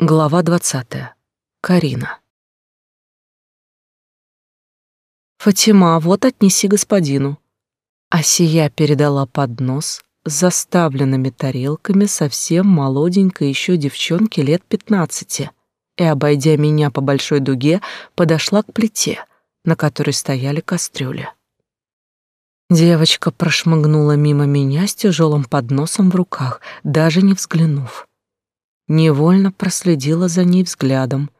Глава двадцатая. Карина. Фатима, вот отнеси господину. Асия передала поднос с заставленными тарелками совсем молоденькой еще девчонке лет пятнадцати и, обойдя меня по большой дуге, подошла к плите, на которой стояли кастрюли. Девочка прошмыгнула мимо меня с тяжелым подносом в руках, даже не взглянув. Невольно проследила за ней взглядом.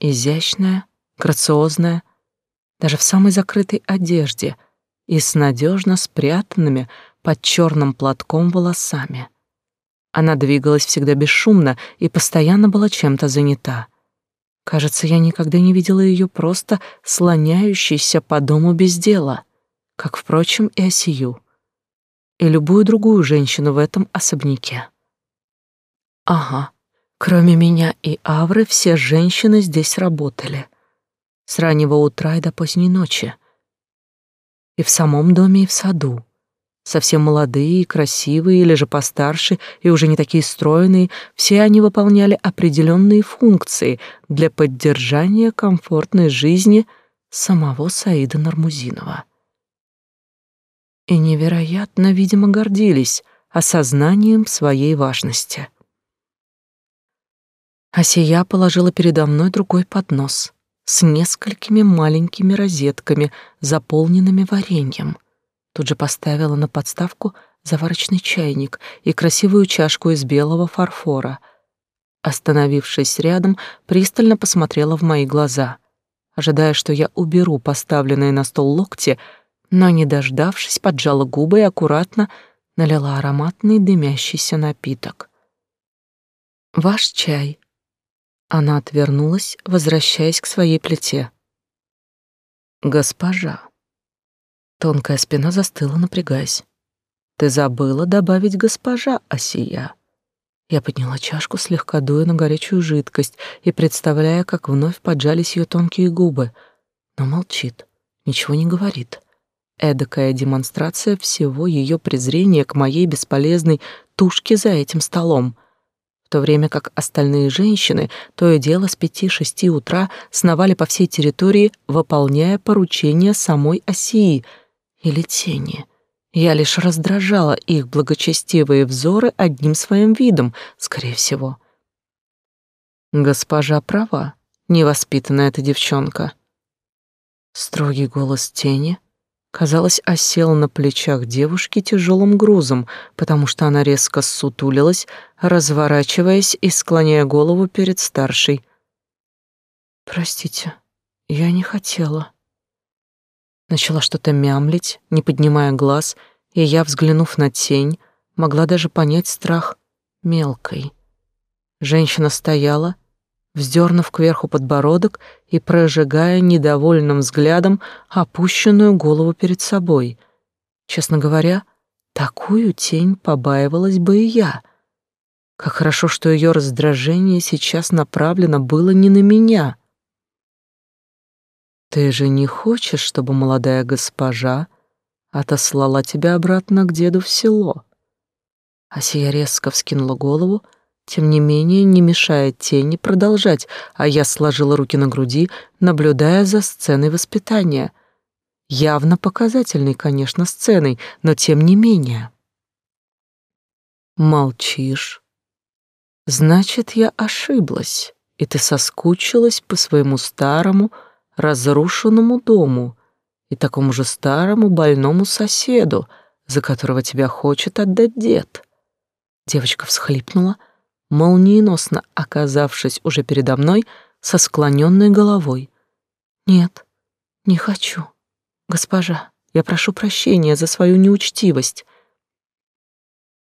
Изящная, грациозная, даже в самой закрытой одежде и с надежно спрятанными под черным платком волосами. Она двигалась всегда бесшумно и постоянно была чем-то занята. Кажется, я никогда не видела ее просто слоняющейся по дому без дела, как, впрочем, и Осию, и любую другую женщину в этом особняке. Ага, Кроме меня и Авры, все женщины здесь работали. С раннего утра и до поздней ночи. И в самом доме, и в саду. Совсем молодые и красивые, или же постарше, и уже не такие стройные, все они выполняли определенные функции для поддержания комфортной жизни самого Саида Нармузинова. И невероятно, видимо, гордились осознанием своей важности. Асия положила передо мной другой поднос с несколькими маленькими розетками, заполненными вареньем. Тут же поставила на подставку заварочный чайник и красивую чашку из белого фарфора. Остановившись рядом, пристально посмотрела в мои глаза, ожидая, что я уберу поставленные на стол локти, но, не дождавшись, поджала губы и аккуратно налила ароматный дымящийся напиток. «Ваш чай», она отвернулась, возвращаясь к своей плите. «Госпожа». Тонкая спина застыла, напрягаясь. «Ты забыла добавить госпожа, Осия». Я подняла чашку, слегка дуя на горячую жидкость и представляя, как вновь поджались ее тонкие губы, но молчит, ничего не говорит. Эдакая демонстрация всего ее презрения к моей бесполезной тушке за этим столом — в то время как остальные женщины то и дело с пяти-шести утра сновали по всей территории, выполняя поручения самой Осии или тени. Я лишь раздражала их благочестивые взоры одним своим видом, скорее всего. Госпожа права, невоспитанная эта девчонка. Строгий голос тени — казалось, осел на плечах девушки тяжелым грузом, потому что она резко ссутулилась, разворачиваясь и склоняя голову перед старшей. «Простите, я не хотела». Начала что-то мямлить, не поднимая глаз, и я, взглянув на тень, могла даже понять страх мелкой. Женщина стояла, вздернув кверху подбородок и прожигая недовольным взглядом опущенную голову перед собой. Честно говоря, такую тень побаивалась бы и я. Как хорошо, что ее раздражение сейчас направлено было не на меня. «Ты же не хочешь, чтобы молодая госпожа отослала тебя обратно к деду в село?» Асия резко вскинула голову, тем не менее не мешая тени продолжать, а я сложила руки на груди, наблюдая за сценой воспитания. Явно показательной, конечно, сценой, но тем не менее. Молчишь. Значит, я ошиблась, и ты соскучилась по своему старому, разрушенному дому и такому же старому больному соседу, за которого тебя хочет отдать дед. Девочка всхлипнула, молниеносно оказавшись уже передо мной со склоненной головой. «Нет, не хочу. Госпожа, я прошу прощения за свою неучтивость».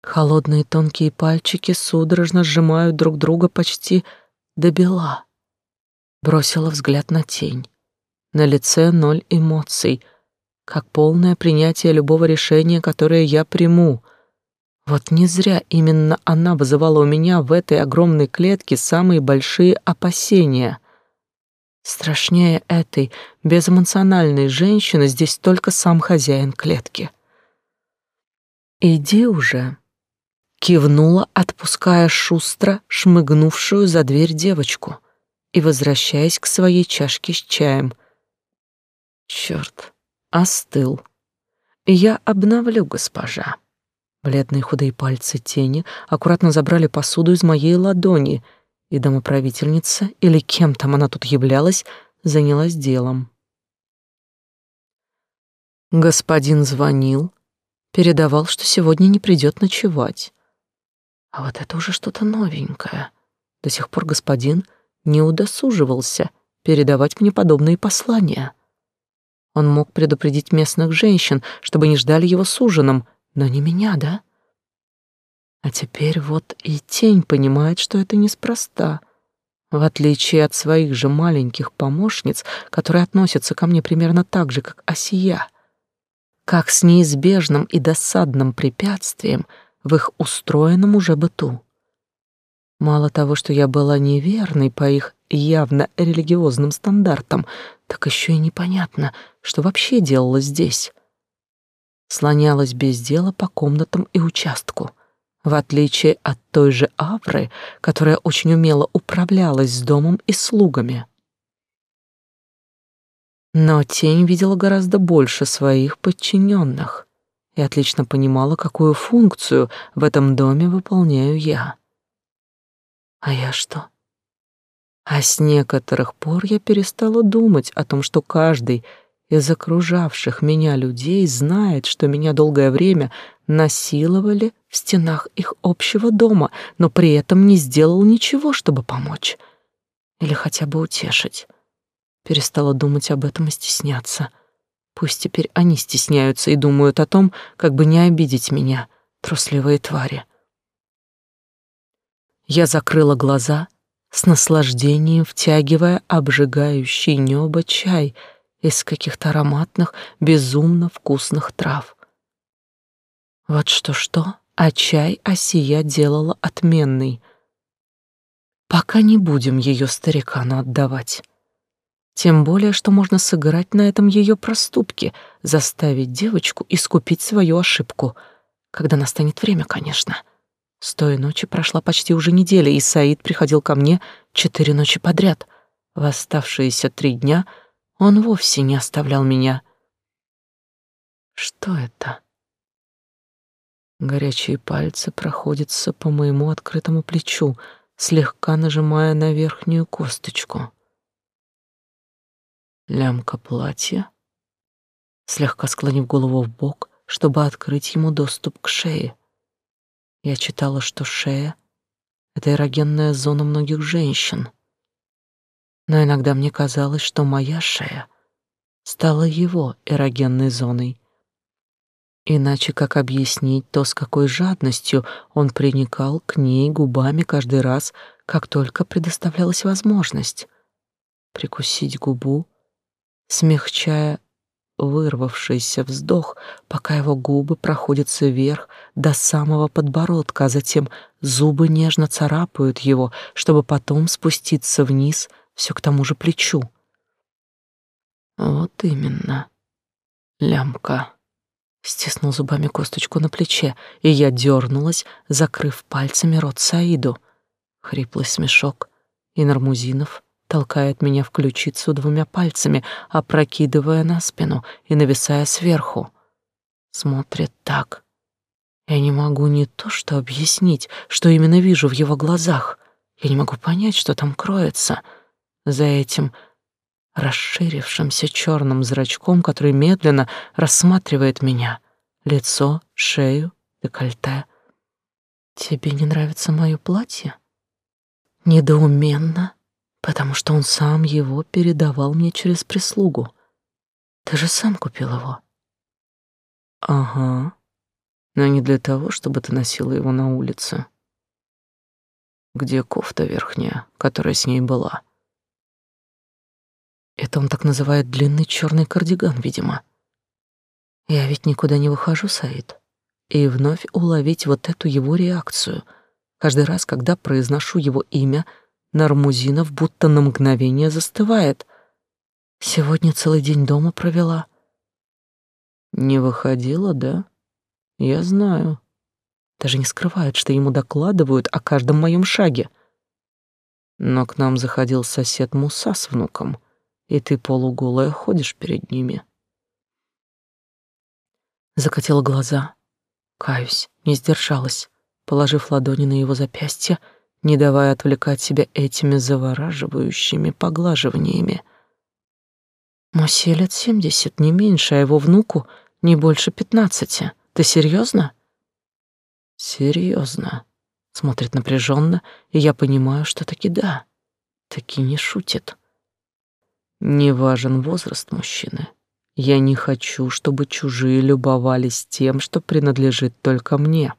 Холодные тонкие пальчики судорожно сжимают друг друга почти до бела. Бросила взгляд на тень. На лице ноль эмоций, как полное принятие любого решения, которое я приму — вот не зря именно она вызывала у меня в этой огромной клетке самые большие опасения. Страшнее этой безэмоциональной женщины здесь только сам хозяин клетки. «Иди уже кивнула, отпуская шустро шмыгнувшую за дверь девочку и возвращаясь к своей чашке с чаем. Черт, остыл. Я обновлю, госпожа. Бледные худые пальцы тени аккуратно забрали посуду из моей ладони, и домоправительница, или кем там она тут являлась, занялась делом. Господин звонил, передавал, что сегодня не придет ночевать. А вот это уже что-то новенькое. До сих пор господин не удосуживался передавать мне подобные послания. Он мог предупредить местных женщин, чтобы не ждали его с ужином, но не меня, да? А теперь вот и тень понимает, что это неспроста. В отличие от своих же маленьких помощниц, которые относятся ко мне примерно так же, как Осия, как с неизбежным и досадным препятствием в их устроенном уже быту. Мало того, что я была неверной по их явно религиозным стандартам, так еще и непонятно, что вообще делала здесь. Слонялась без дела по комнатам и участку, в отличие от той же Авры, которая очень умело управлялась с домом и слугами. Но тень видела гораздо больше своих подчиненных и отлично понимала, какую функцию в этом доме выполняю я. А я что? А с некоторых пор я перестала думать о том, что каждый из окружавших меня людей знает, что меня долгое время насиловали в стенах их общего дома, но при этом не сделал ничего, чтобы помочь или хотя бы утешить. Перестала думать об этом и стесняться. Пусть теперь они стесняются и думают о том, как бы не обидеть меня, трусливые твари. Я закрыла глаза, с наслаждением втягивая обжигающий небо чай из каких-то ароматных, безумно вкусных трав. Вот что-что, а чай Осия делала отменный. Пока не будем ее старикану отдавать. Тем более, что можно сыграть на этом ее проступке, заставить девочку искупить свою ошибку, когда настанет время, конечно. — с той ночи прошла почти уже неделя, и Саид приходил ко мне четыре ночи подряд. В оставшиеся три дня он вовсе не оставлял меня. Что это? Горячие пальцы проходятся по моему открытому плечу, слегка нажимая на верхнюю косточку. Лямка платья, слегка склонив голову в бок, чтобы открыть ему доступ к шее. Я читала, что шея — это эрогенная зона многих женщин. Но иногда мне казалось, что моя шея стала его эрогенной зоной. Иначе как объяснить то, с какой жадностью он приникал к ней губами каждый раз, как только предоставлялась возможность прикусить губу, смягчая вырвавшийся вздох, пока его губы проходятся вверх до самого подбородка, а затем зубы нежно царапают его, чтобы потом спуститься вниз все к тому же плечу. Вот именно. Лямка. Стиснул зубами косточку на плече, и я дернулась, закрыв пальцами рот Саиду. Хриплый смешок, и Нармузинов толкает меня в ключицу двумя пальцами, опрокидывая на спину и нависая сверху. Смотрит так. Я не могу не то что объяснить, что именно вижу в его глазах. Я не могу понять, что там кроется за этим расширившимся черным зрачком, который медленно рассматривает меня. Лицо, шею, декольте. Тебе не нравится мое платье? Недоуменно потому что он сам его передавал мне через прислугу. Ты же сам купил его. Ага. Но не для того, чтобы ты носила его на улице. Где кофта верхняя, которая с ней была? Это он так называет длинный черный кардиган, видимо. Я ведь никуда не выхожу, Саид. И вновь уловить вот эту его реакцию. Каждый раз, когда произношу его имя — Нармузинов будто на мгновение застывает. Сегодня целый день дома провела. Не выходила, да? Я знаю. даже не скрывает, что ему докладывают о каждом моем шаге. Но к нам заходил сосед Муса с внуком, и ты полуголая ходишь перед ними. Закатила глаза. Каюсь, не сдержалась, положив ладони на его запястье, не давая отвлекать себя этими завораживающими поглаживаниями. Мусе лет семьдесят, не меньше, а его внуку не больше пятнадцати. Ты серьезно? Серьезно. Смотрит напряженно, и я понимаю, что таки да, таки не шутит. Не важен возраст мужчины. Я не хочу, чтобы чужие любовались тем, что принадлежит только мне.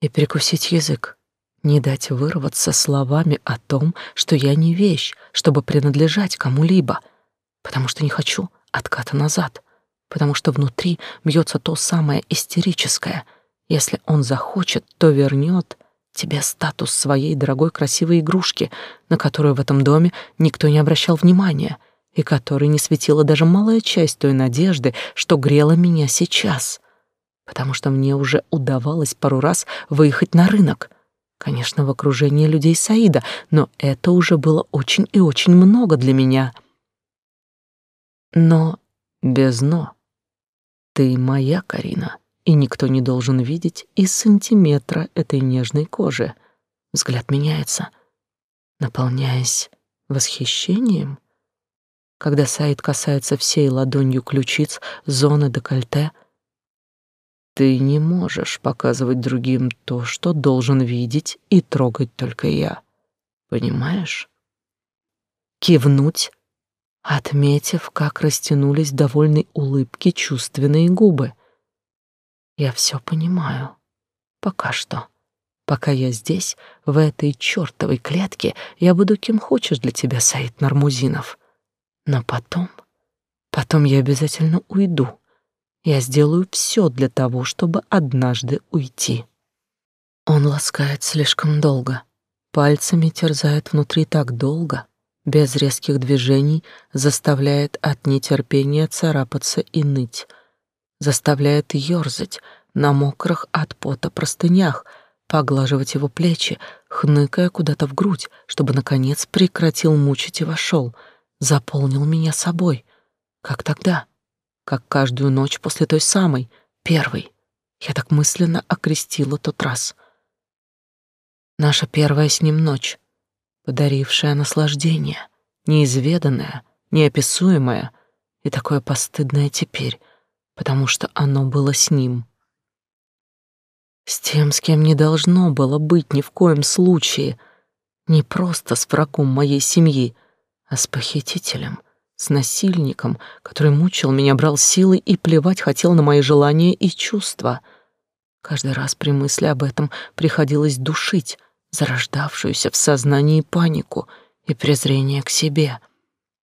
И прикусить язык, не дать вырваться словами о том, что я не вещь, чтобы принадлежать кому-либо, потому что не хочу отката назад, потому что внутри бьется то самое истерическое. Если он захочет, то вернет тебе статус своей дорогой красивой игрушки, на которую в этом доме никто не обращал внимания и которой не светила даже малая часть той надежды, что грела меня сейчас. Потому что мне уже удавалось пару раз выехать на рынок, Конечно, в окружении людей Саида, но это уже было очень и очень много для меня. Но без «но». Ты моя, Карина, и никто не должен видеть и сантиметра этой нежной кожи. Взгляд меняется, наполняясь восхищением. Когда Саид касается всей ладонью ключиц, зоны декольте — ты не можешь показывать другим то, что должен видеть и трогать только я. Понимаешь? Кивнуть, отметив, как растянулись довольной улыбки чувственные губы. Я все понимаю. Пока что. Пока я здесь, в этой чёртовой клетке, я буду кем хочешь для тебя, Саид Нармузинов. Но потом, потом я обязательно уйду я сделаю все для того, чтобы однажды уйти. Он ласкает слишком долго, пальцами терзает внутри так долго, без резких движений заставляет от нетерпения царапаться и ныть, заставляет ёрзать на мокрых от пота простынях, поглаживать его плечи, хныкая куда-то в грудь, чтобы, наконец, прекратил мучить и вошел, заполнил меня собой, как тогда — как каждую ночь после той самой, первой. Я так мысленно окрестила тот раз. Наша первая с ним ночь, подарившая наслаждение, неизведанное, неописуемое и такое постыдное теперь, потому что оно было с ним. С тем, с кем не должно было быть ни в коем случае, не просто с врагом моей семьи, а с похитителем — с насильником, который мучил меня, брал силы и плевать хотел на мои желания и чувства. Каждый раз при мысли об этом приходилось душить зарождавшуюся в сознании панику и презрение к себе,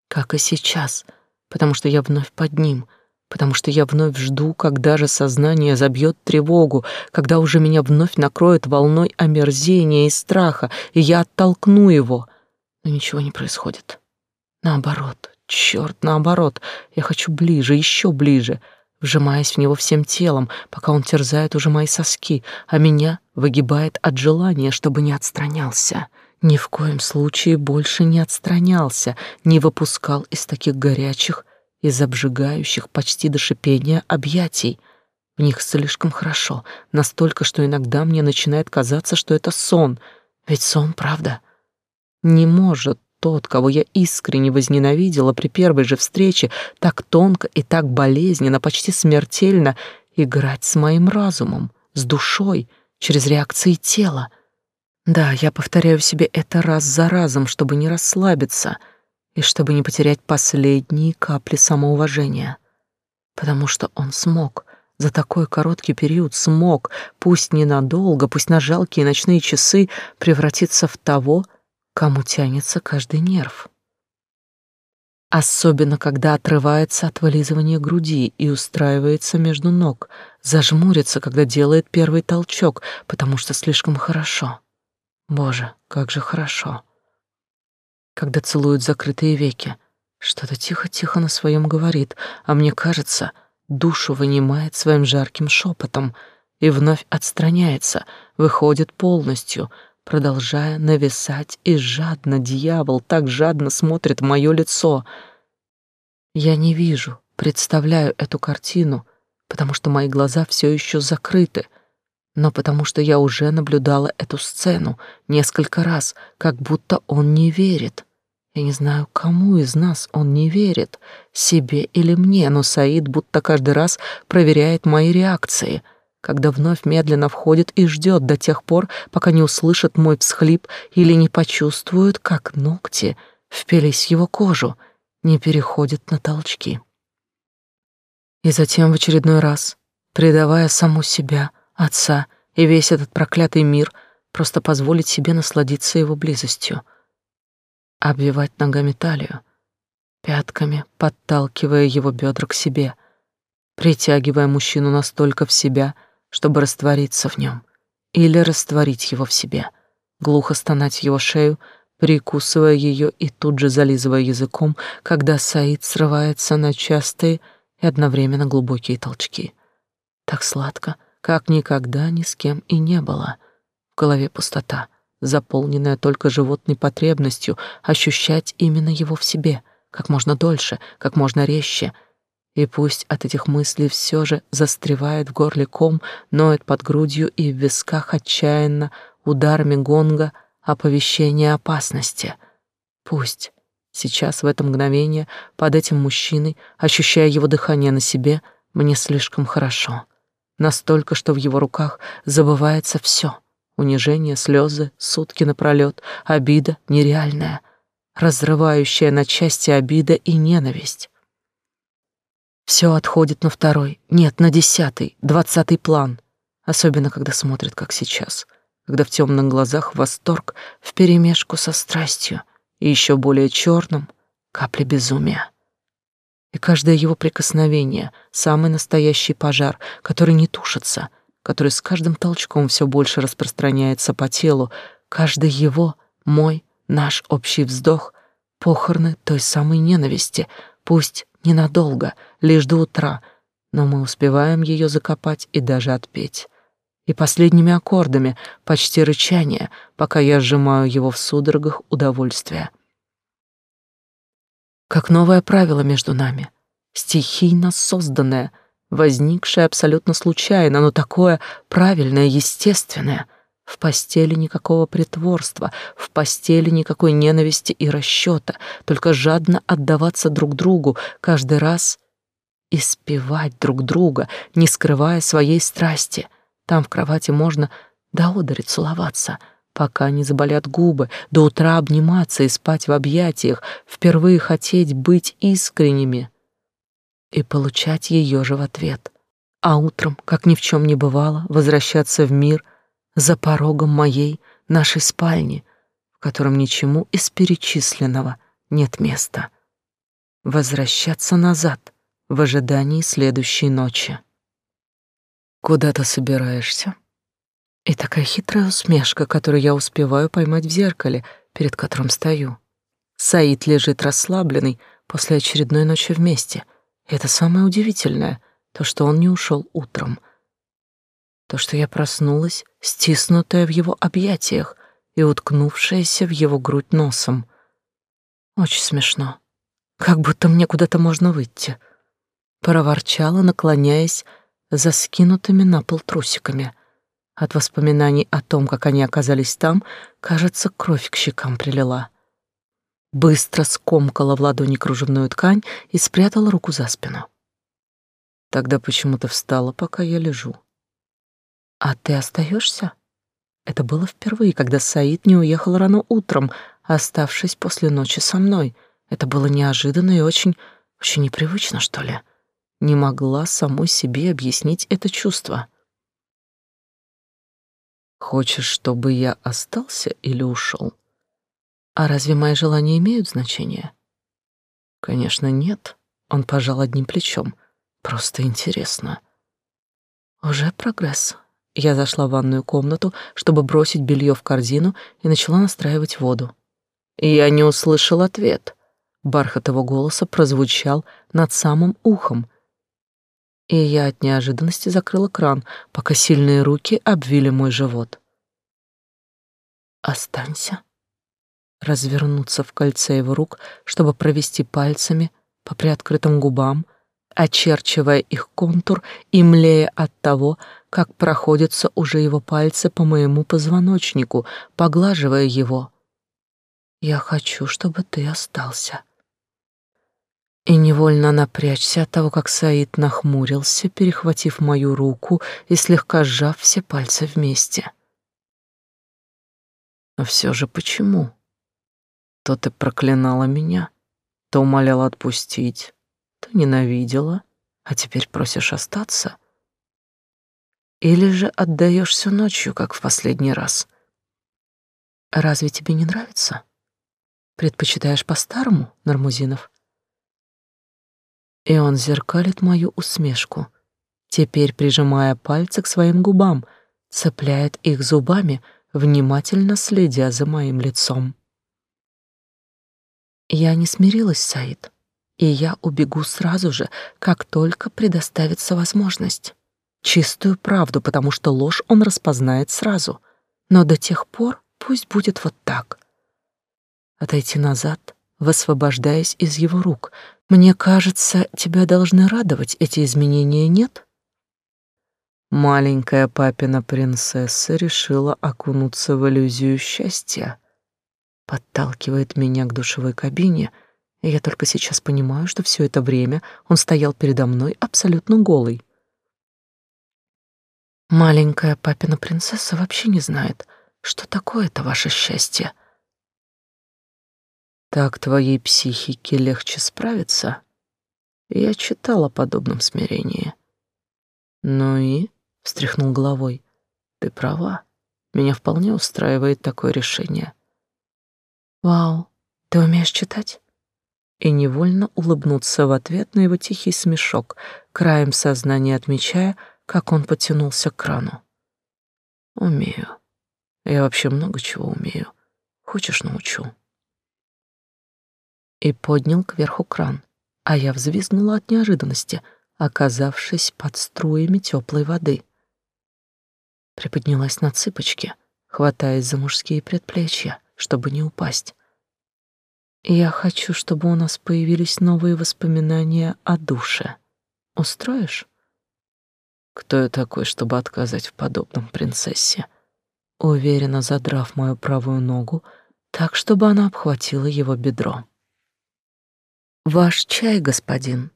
как и сейчас, потому что я вновь под ним, потому что я вновь жду, когда же сознание забьет тревогу, когда уже меня вновь накроет волной омерзения и страха, и я оттолкну его. Но ничего не происходит. Наоборот, Черт, наоборот, я хочу ближе, еще ближе, вжимаясь в него всем телом, пока он терзает уже мои соски, а меня выгибает от желания, чтобы не отстранялся. Ни в коем случае больше не отстранялся, не выпускал из таких горячих, из обжигающих почти до шипения объятий. В них слишком хорошо, настолько, что иногда мне начинает казаться, что это сон. Ведь сон, правда? Не может тот, кого я искренне возненавидела при первой же встрече, так тонко и так болезненно, почти смертельно играть с моим разумом, с душой, через реакции тела. Да, я повторяю себе это раз за разом, чтобы не расслабиться и чтобы не потерять последние капли самоуважения. Потому что он смог, за такой короткий период смог, пусть ненадолго, пусть на жалкие ночные часы, превратиться в того, кому тянется каждый нерв. Особенно, когда отрывается от вылизывания груди и устраивается между ног, зажмурится, когда делает первый толчок, потому что слишком хорошо. Боже, как же хорошо. Когда целуют закрытые веки, что-то тихо-тихо на своем говорит, а мне кажется, душу вынимает своим жарким шепотом, и вновь отстраняется, выходит полностью, продолжая нависать, и жадно дьявол так жадно смотрит в мое лицо. Я не вижу, представляю эту картину, потому что мои глаза все еще закрыты, но потому что я уже наблюдала эту сцену несколько раз, как будто он не верит. Я не знаю, кому из нас он не верит, себе или мне, но Саид будто каждый раз проверяет мои реакции, когда вновь медленно входит и ждет до тех пор, пока не услышит мой всхлип или не почувствует, как ногти впились в его кожу, не переходит на толчки. И затем в очередной раз, предавая саму себя, отца и весь этот проклятый мир, просто позволить себе насладиться его близостью — обвивать ногами талию, пятками подталкивая его бедра к себе, притягивая мужчину настолько в себя, чтобы раствориться в нем, или растворить его в себе, глухо стонать его шею, прикусывая ее и тут же зализывая языком, когда Саид срывается на частые и одновременно глубокие толчки. Так сладко, как никогда ни с кем и не было. В голове пустота — заполненная только животной потребностью ощущать именно его в себе, как можно дольше, как можно резче. И пусть от этих мыслей все же застревает в горле ком, ноет под грудью и в висках отчаянно ударами гонга оповещение опасности. Пусть сейчас в это мгновение под этим мужчиной, ощущая его дыхание на себе, мне слишком хорошо. Настолько, что в его руках забывается все — Унижение, слезы, сутки напролет, обида нереальная, разрывающая на части обида и ненависть. Все отходит на второй, нет, на десятый, двадцатый план, особенно когда смотрит, как сейчас, когда в темных глазах восторг вперемешку со страстью и еще более черным капли безумия. И каждое его прикосновение — самый настоящий пожар, который не тушится — который с каждым толчком все больше распространяется по телу, каждый его, мой, наш общий вздох, похороны той самой ненависти, пусть ненадолго, лишь до утра, но мы успеваем ее закопать и даже отпеть. И последними аккордами, почти рычание, пока я сжимаю его в судорогах удовольствия. Как новое правило между нами, стихийно созданное — возникшее абсолютно случайно, но такое правильное, естественное. В постели никакого притворства, в постели никакой ненависти и расчета, только жадно отдаваться друг другу каждый раз и спевать друг друга, не скрывая своей страсти. Там в кровати можно до одури целоваться, пока не заболят губы, до утра обниматься и спать в объятиях, впервые хотеть быть искренними — и получать ее же в ответ. А утром, как ни в чем не бывало, возвращаться в мир за порогом моей, нашей спальни, в котором ничему из перечисленного нет места. Возвращаться назад в ожидании следующей ночи. Куда ты собираешься? И такая хитрая усмешка, которую я успеваю поймать в зеркале, перед которым стою. Саид лежит расслабленный после очередной ночи вместе — это самое удивительное, то, что он не ушел утром. То, что я проснулась, стиснутая в его объятиях и уткнувшаяся в его грудь носом. Очень смешно. Как будто мне куда-то можно выйти. Проворчала, наклоняясь за скинутыми на пол трусиками. От воспоминаний о том, как они оказались там, кажется, кровь к щекам прилила быстро скомкала в ладони кружевную ткань и спрятала руку за спину. Тогда почему-то встала, пока я лежу. А ты остаешься? Это было впервые, когда Саид не уехал рано утром, оставшись после ночи со мной. Это было неожиданно и очень, очень непривычно, что ли. Не могла самой себе объяснить это чувство. Хочешь, чтобы я остался или ушел? А разве мои желания имеют значение? Конечно, нет. Он пожал одним плечом. Просто интересно. Уже прогресс. Я зашла в ванную комнату, чтобы бросить белье в корзину и начала настраивать воду. Я не услышал ответ. Бархат его голоса прозвучал над самым ухом. И я от неожиданности закрыла кран, пока сильные руки обвили мой живот. «Останься», развернуться в кольце его рук, чтобы провести пальцами по приоткрытым губам, очерчивая их контур и млея от того, как проходятся уже его пальцы по моему позвоночнику, поглаживая его. «Я хочу, чтобы ты остался». И невольно напрячься от того, как Саид нахмурился, перехватив мою руку и слегка сжав все пальцы вместе. Но все же почему? То ты проклинала меня, то умоляла отпустить, то ненавидела, а теперь просишь остаться? Или же отдаешься ночью, как в последний раз? Разве тебе не нравится? Предпочитаешь по-старому, Нармузинов? И он зеркалит мою усмешку, теперь прижимая пальцы к своим губам, цепляет их зубами, внимательно следя за моим лицом. Я не смирилась, Саид, и я убегу сразу же, как только предоставится возможность. Чистую правду, потому что ложь он распознает сразу. Но до тех пор пусть будет вот так. Отойти назад, высвобождаясь из его рук. Мне кажется, тебя должны радовать эти изменения, нет? Маленькая папина принцесса решила окунуться в иллюзию счастья подталкивает меня к душевой кабине, и я только сейчас понимаю, что все это время он стоял передо мной абсолютно голый. Маленькая папина принцесса вообще не знает, что такое это ваше счастье. Так твоей психике легче справиться. Я читала о подобном смирении. Ну и, встряхнул головой, ты права. Меня вполне устраивает такое решение. «Вау, ты умеешь читать?» И невольно улыбнуться в ответ на его тихий смешок, краем сознания отмечая, как он потянулся к крану. «Умею. Я вообще много чего умею. Хочешь, научу?» И поднял кверху кран, а я взвизгнула от неожиданности, оказавшись под струями теплой воды. Приподнялась на цыпочки, хватаясь за мужские предплечья — чтобы не упасть. Я хочу, чтобы у нас появились новые воспоминания о душе. Устроишь? Кто я такой, чтобы отказать в подобном принцессе? Уверенно задрав мою правую ногу, так, чтобы она обхватила его бедро. Ваш чай, господин.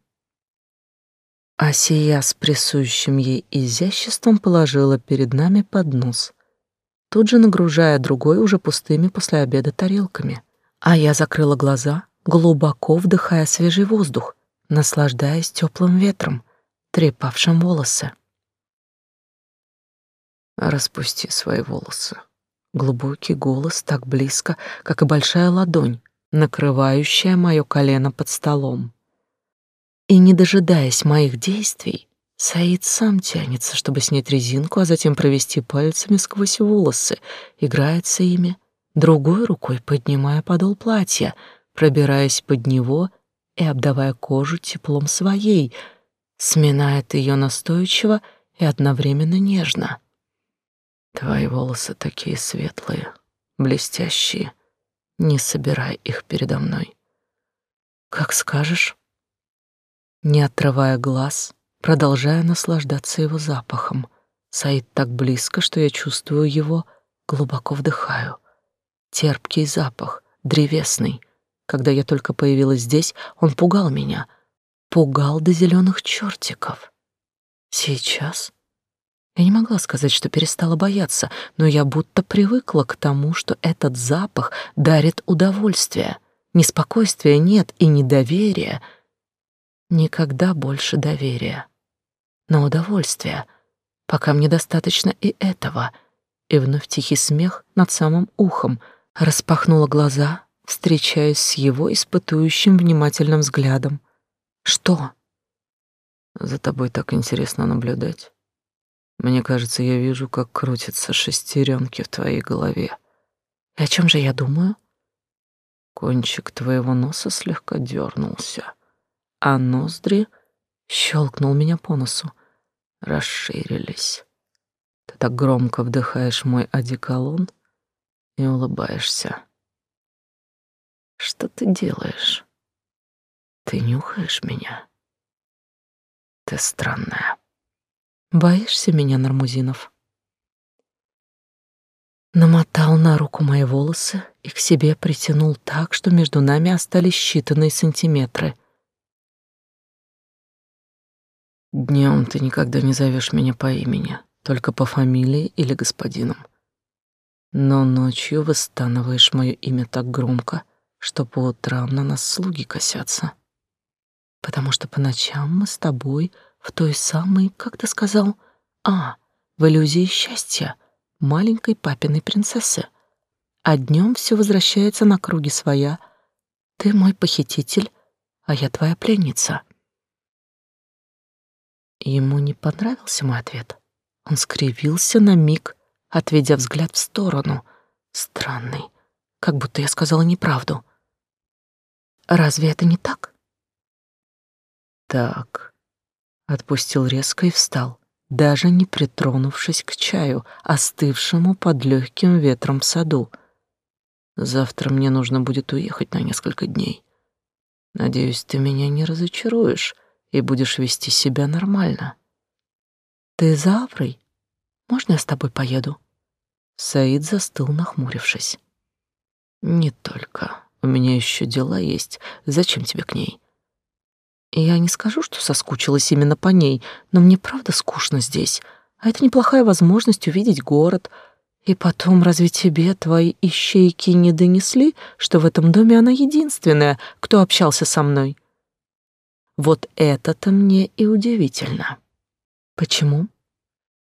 Асия с присущим ей изяществом положила перед нами поднос, тут же нагружая другой уже пустыми после обеда тарелками. А я закрыла глаза, глубоко вдыхая свежий воздух, наслаждаясь теплым ветром, трепавшим волосы. Распусти свои волосы. Глубокий голос так близко, как и большая ладонь, накрывающая мое колено под столом. И не дожидаясь моих действий, Саид сам тянется, чтобы снять резинку, а затем провести пальцами сквозь волосы, играется ими, другой рукой поднимая подол платья, пробираясь под него и обдавая кожу теплом своей, сминает ее настойчиво и одновременно нежно. Твои волосы такие светлые, блестящие. Не собирай их передо мной. Как скажешь. Не отрывая глаз, продолжая наслаждаться его запахом. Саид так близко, что я чувствую его, глубоко вдыхаю. Терпкий запах, древесный. Когда я только появилась здесь, он пугал меня. Пугал до зеленых чертиков. Сейчас я не могла сказать, что перестала бояться, но я будто привыкла к тому, что этот запах дарит удовольствие. Неспокойствия нет и недоверия. Никогда больше доверия на удовольствие, пока мне достаточно и этого. И вновь тихий смех над самым ухом, распахнула глаза, встречаясь с его испытующим внимательным взглядом. Что? За тобой так интересно наблюдать. Мне кажется, я вижу, как крутятся шестеренки в твоей голове. И о чем же я думаю? Кончик твоего носа слегка дернулся, а ноздри щелкнул меня по носу. Расширились. Ты так громко вдыхаешь мой одеколон и улыбаешься. Что ты делаешь? Ты нюхаешь меня? Ты странная. Боишься меня, Нармузинов? Намотал на руку мои волосы и к себе притянул так, что между нами остались считанные сантиметры. Днем ты никогда не зовешь меня по имени, только по фамилии или господином. Но ночью выстанываешь мое имя так громко, что по утрам на нас слуги косятся. Потому что по ночам мы с тобой в той самой, как ты сказал, а, в иллюзии счастья, маленькой папиной принцессы. А днем все возвращается на круги своя. Ты мой похититель, а я твоя пленница. Ему не понравился мой ответ. Он скривился на миг, отведя взгляд в сторону. Странный, как будто я сказала неправду. Разве это не так? Так. Отпустил резко и встал, даже не притронувшись к чаю, остывшему под легким ветром в саду. Завтра мне нужно будет уехать на несколько дней. Надеюсь, ты меня не разочаруешь и будешь вести себя нормально. Ты за Аврой? Можно я с тобой поеду? Саид застыл, нахмурившись. Не только. У меня еще дела есть. Зачем тебе к ней? Я не скажу, что соскучилась именно по ней, но мне правда скучно здесь. А это неплохая возможность увидеть город. И потом, разве тебе твои ищейки не донесли, что в этом доме она единственная, кто общался со мной? Вот это-то мне и удивительно. Почему?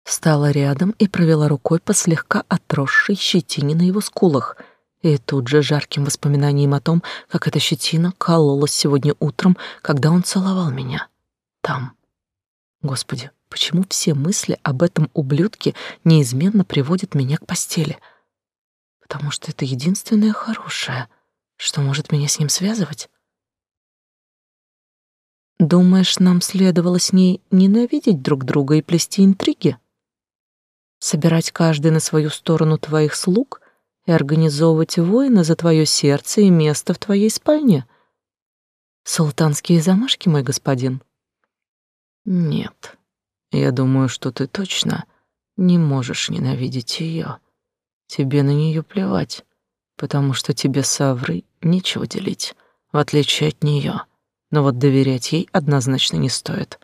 Встала рядом и провела рукой по слегка отросшей щетине на его скулах — и тут же жарким воспоминанием о том, как эта щетина кололась сегодня утром, когда он целовал меня. Там. Господи, почему все мысли об этом ублюдке неизменно приводят меня к постели? Потому что это единственное хорошее, что может меня с ним связывать. Думаешь, нам следовало с ней ненавидеть друг друга и плести интриги? Собирать каждый на свою сторону твоих слуг и организовывать воина за твое сердце и место в твоей спальне? Султанские замашки, мой господин? Нет. Я думаю, что ты точно не можешь ненавидеть ее. Тебе на нее плевать, потому что тебе с Аврой нечего делить, в отличие от нее. Но вот доверять ей однозначно не стоит.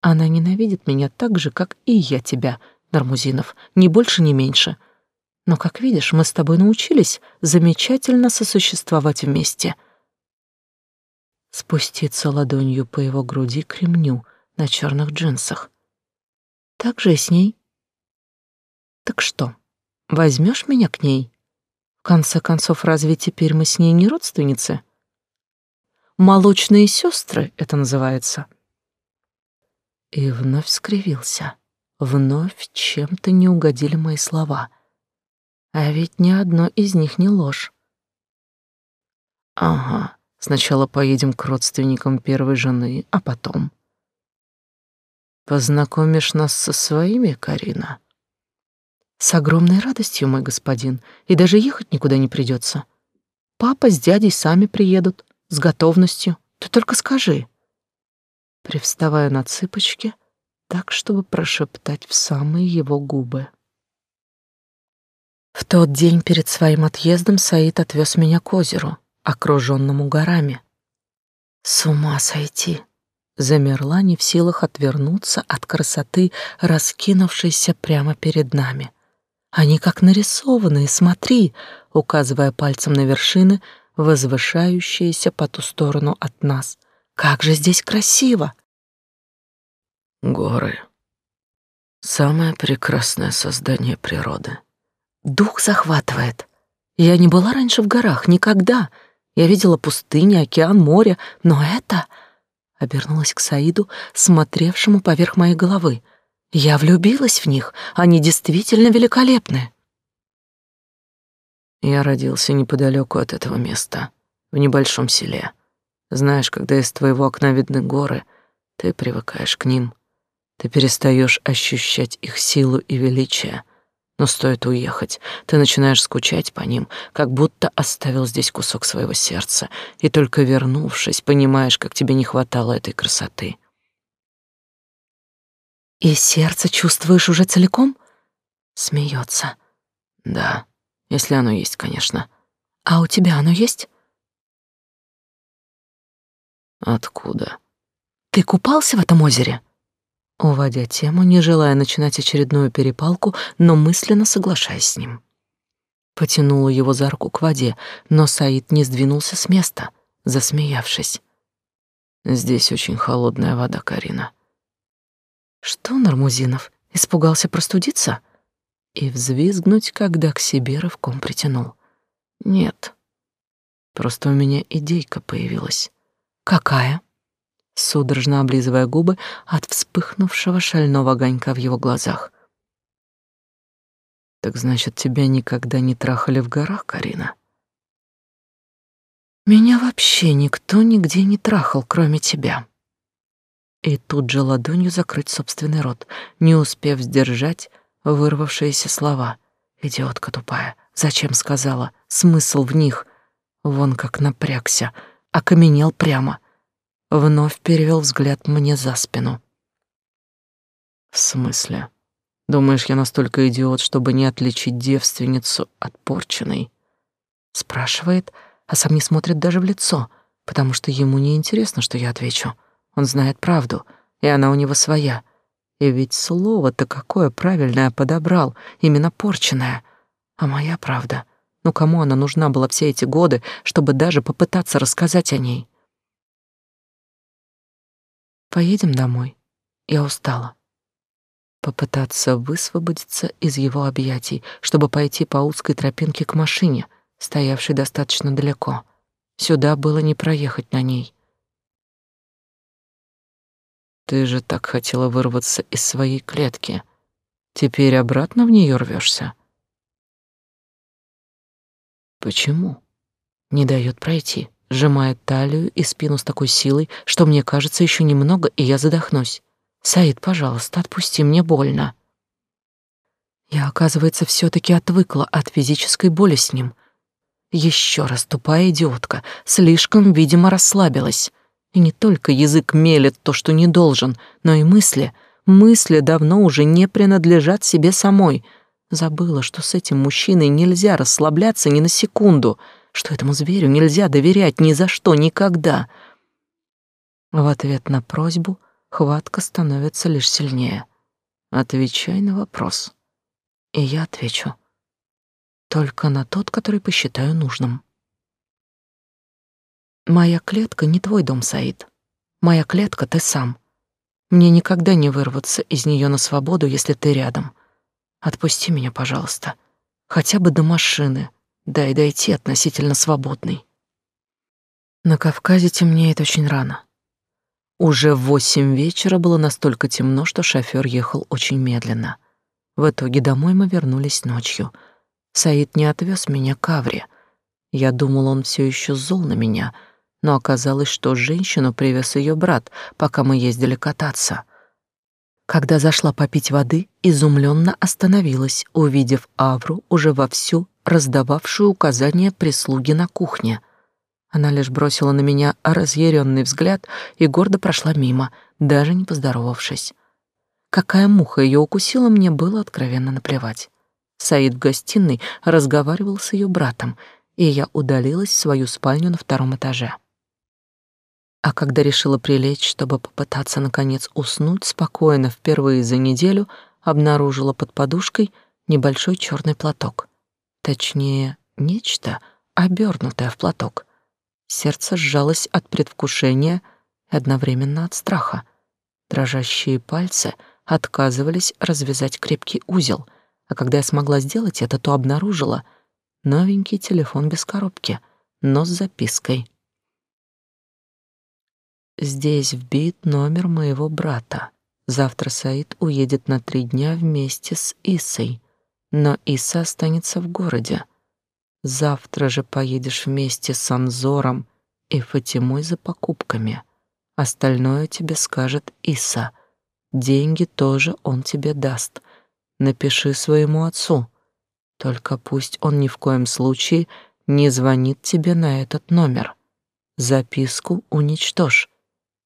Она ненавидит меня так же, как и я тебя, Нармузинов, ни больше, ни меньше — но, как видишь, мы с тобой научились замечательно сосуществовать вместе. Спуститься ладонью по его груди к ремню на черных джинсах. Так же и с ней. Так что, возьмешь меня к ней? В конце концов, разве теперь мы с ней не родственницы? Молочные сестры это называется. И вновь скривился. Вновь чем-то не угодили мои слова — а ведь ни одно из них не ложь. Ага, сначала поедем к родственникам первой жены, а потом... Познакомишь нас со своими, Карина? С огромной радостью, мой господин, и даже ехать никуда не придется. Папа с дядей сами приедут, с готовностью. Ты только скажи. Привставая на цыпочки, так, чтобы прошептать в самые его губы. В тот день перед своим отъездом Саид отвез меня к озеру, окруженному горами. С ума сойти! Замерла не в силах отвернуться от красоты, раскинувшейся прямо перед нами. Они как нарисованные, смотри, указывая пальцем на вершины, возвышающиеся по ту сторону от нас. Как же здесь красиво! Горы. Самое прекрасное создание природы. Дух захватывает. Я не была раньше в горах, никогда. Я видела пустыни, океан, море, но это... Обернулась к Саиду, смотревшему поверх моей головы. Я влюбилась в них, они действительно великолепны. Я родился неподалеку от этого места, в небольшом селе. Знаешь, когда из твоего окна видны горы, Ты привыкаешь к ним. Ты перестаешь ощущать их силу и величие. Но стоит уехать, ты начинаешь скучать по ним, как будто оставил здесь кусок своего сердца, и только вернувшись, понимаешь, как тебе не хватало этой красоты. И сердце чувствуешь уже целиком? Смеется. Да, если оно есть, конечно. А у тебя оно есть? Откуда? Ты купался в этом озере? Уводя тему, не желая начинать очередную перепалку, но мысленно соглашаясь с ним. Потянула его за руку к воде, но Саид не сдвинулся с места, засмеявшись. Здесь очень холодная вода, Карина. Что, Нармузинов, испугался простудиться? И взвизгнуть, когда к себе рывком притянул. Нет. Просто у меня идейка появилась. Какая? Судорожно облизывая губы от вспыхнувшего шального огонька в его глазах. Так значит, тебя никогда не трахали в горах, Карина? Меня вообще никто нигде не трахал, кроме тебя и тут же ладонью закрыть собственный рот, не успев сдержать вырвавшиеся слова. Идиотка тупая, зачем сказала? Смысл в них? Вон как напрягся, окаменел прямо. Вновь перевел взгляд мне за спину. В смысле? Думаешь, я настолько идиот, чтобы не отличить девственницу от порченной? Спрашивает, а сам не смотрит даже в лицо, потому что ему не интересно, что я отвечу. Он знает правду, и она у него своя. И ведь слово-то какое правильное подобрал, именно порченное. А моя правда, ну кому она нужна была все эти годы, чтобы даже попытаться рассказать о ней? Поедем домой. Я устала. Попытаться высвободиться из его объятий, чтобы пойти по узкой тропинке к машине, стоявшей достаточно далеко. Сюда было не проехать на ней. Ты же так хотела вырваться из своей клетки. Теперь обратно в нее рвешься. Почему? Не дает пройти, сжимает талию и спину с такой силой, что мне кажется еще немного, и я задохнусь. Саид, пожалуйста, отпусти, мне больно. Я, оказывается, все таки отвыкла от физической боли с ним. Еще раз тупая идиотка, слишком, видимо, расслабилась. И не только язык мелет то, что не должен, но и мысли. Мысли давно уже не принадлежат себе самой. Забыла, что с этим мужчиной нельзя расслабляться ни на секунду, что этому зверю нельзя доверять ни за что, никогда. В ответ на просьбу хватка становится лишь сильнее. Отвечай на вопрос. И я отвечу. Только на тот, который посчитаю нужным. Моя клетка не твой дом, Саид. Моя клетка ты сам. Мне никогда не вырваться из нее на свободу, если ты рядом. Отпусти меня, пожалуйста. Хотя бы до машины. Дай дойти относительно свободный. На Кавказе темнеет очень рано. Уже в восемь вечера было настолько темно, что шофёр ехал очень медленно. В итоге домой мы вернулись ночью. Саид не отвез меня к Авре. Я думал, он все еще зол на меня — но оказалось, что женщину привез ее брат, пока мы ездили кататься. Когда зашла попить воды, изумленно остановилась, увидев Авру уже вовсю раздававшую указания прислуги на кухне. Она лишь бросила на меня разъяренный взгляд и гордо прошла мимо, даже не поздоровавшись. Какая муха ее укусила, мне было откровенно наплевать. Саид в гостиной разговаривал с ее братом, и я удалилась в свою спальню на втором этаже. А когда решила прилечь, чтобы попытаться наконец уснуть спокойно впервые за неделю, обнаружила под подушкой небольшой черный платок. Точнее, нечто, обернутое в платок. Сердце сжалось от предвкушения и одновременно от страха. Дрожащие пальцы отказывались развязать крепкий узел, а когда я смогла сделать это, то обнаружила новенький телефон без коробки, но с запиской — Здесь вбит номер моего брата. Завтра Саид уедет на три дня вместе с Исой, но Иса останется в городе. Завтра же поедешь вместе с Анзором и Фатимой за покупками. Остальное тебе скажет Иса. Деньги тоже он тебе даст. Напиши своему отцу. Только пусть он ни в коем случае не звонит тебе на этот номер. Записку уничтожь.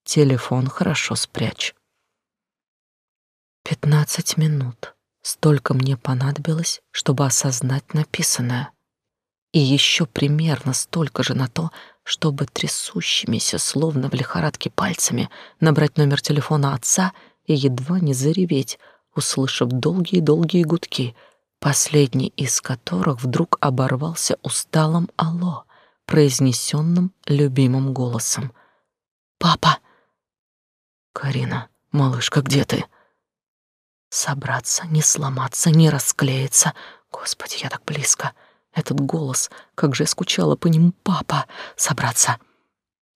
Телефон хорошо спрячь. Пятнадцать минут. Столько мне понадобилось, чтобы осознать написанное. И еще примерно столько же на то, чтобы трясущимися, словно в лихорадке пальцами, набрать номер телефона отца и едва не зареветь, услышав долгие-долгие гудки, последний из которых вдруг оборвался усталым «Алло», произнесенным любимым голосом. «Папа!» «Карина, малышка, где ты?» Собраться, не сломаться, не расклеиться. Господи, я так близко. Этот голос, как же я скучала по нему, папа. Собраться.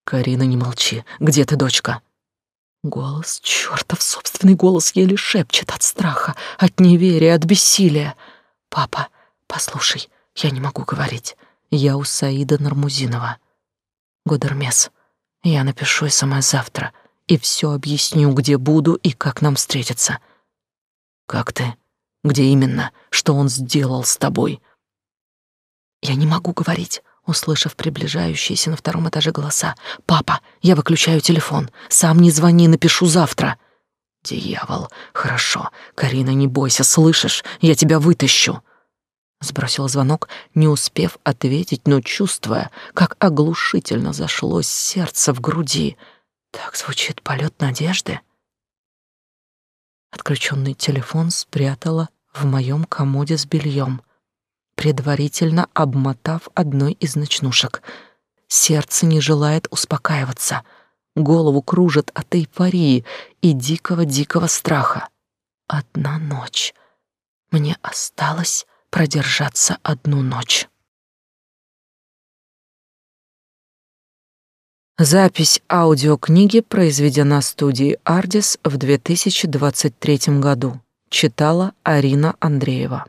Карина, не молчи. Где ты, дочка? Голос, чертов собственный голос еле шепчет от страха, от неверия, от бессилия. Папа, послушай, я не могу говорить. Я у Саида Нармузинова. Гудермес. Я напишу сама завтра и все объясню, где буду и как нам встретиться. Как ты? Где именно? Что он сделал с тобой? Я не могу говорить, услышав приближающиеся на втором этаже голоса. Папа, я выключаю телефон. Сам не звони, напишу завтра. Дьявол. Хорошо. Карина, не бойся, слышишь? Я тебя вытащу. Сбросил звонок, не успев ответить, но чувствуя, как оглушительно зашлось сердце в груди. Так звучит полет надежды. Отключенный телефон спрятала в моем комоде с бельем, предварительно обмотав одной из ночнушек. Сердце не желает успокаиваться, голову кружит от эйфории и дикого-дикого страха. Одна ночь. Мне осталось продержаться одну ночь. Запись аудиокниги произведена студией Ardis в 2023 году. Читала Арина Андреева.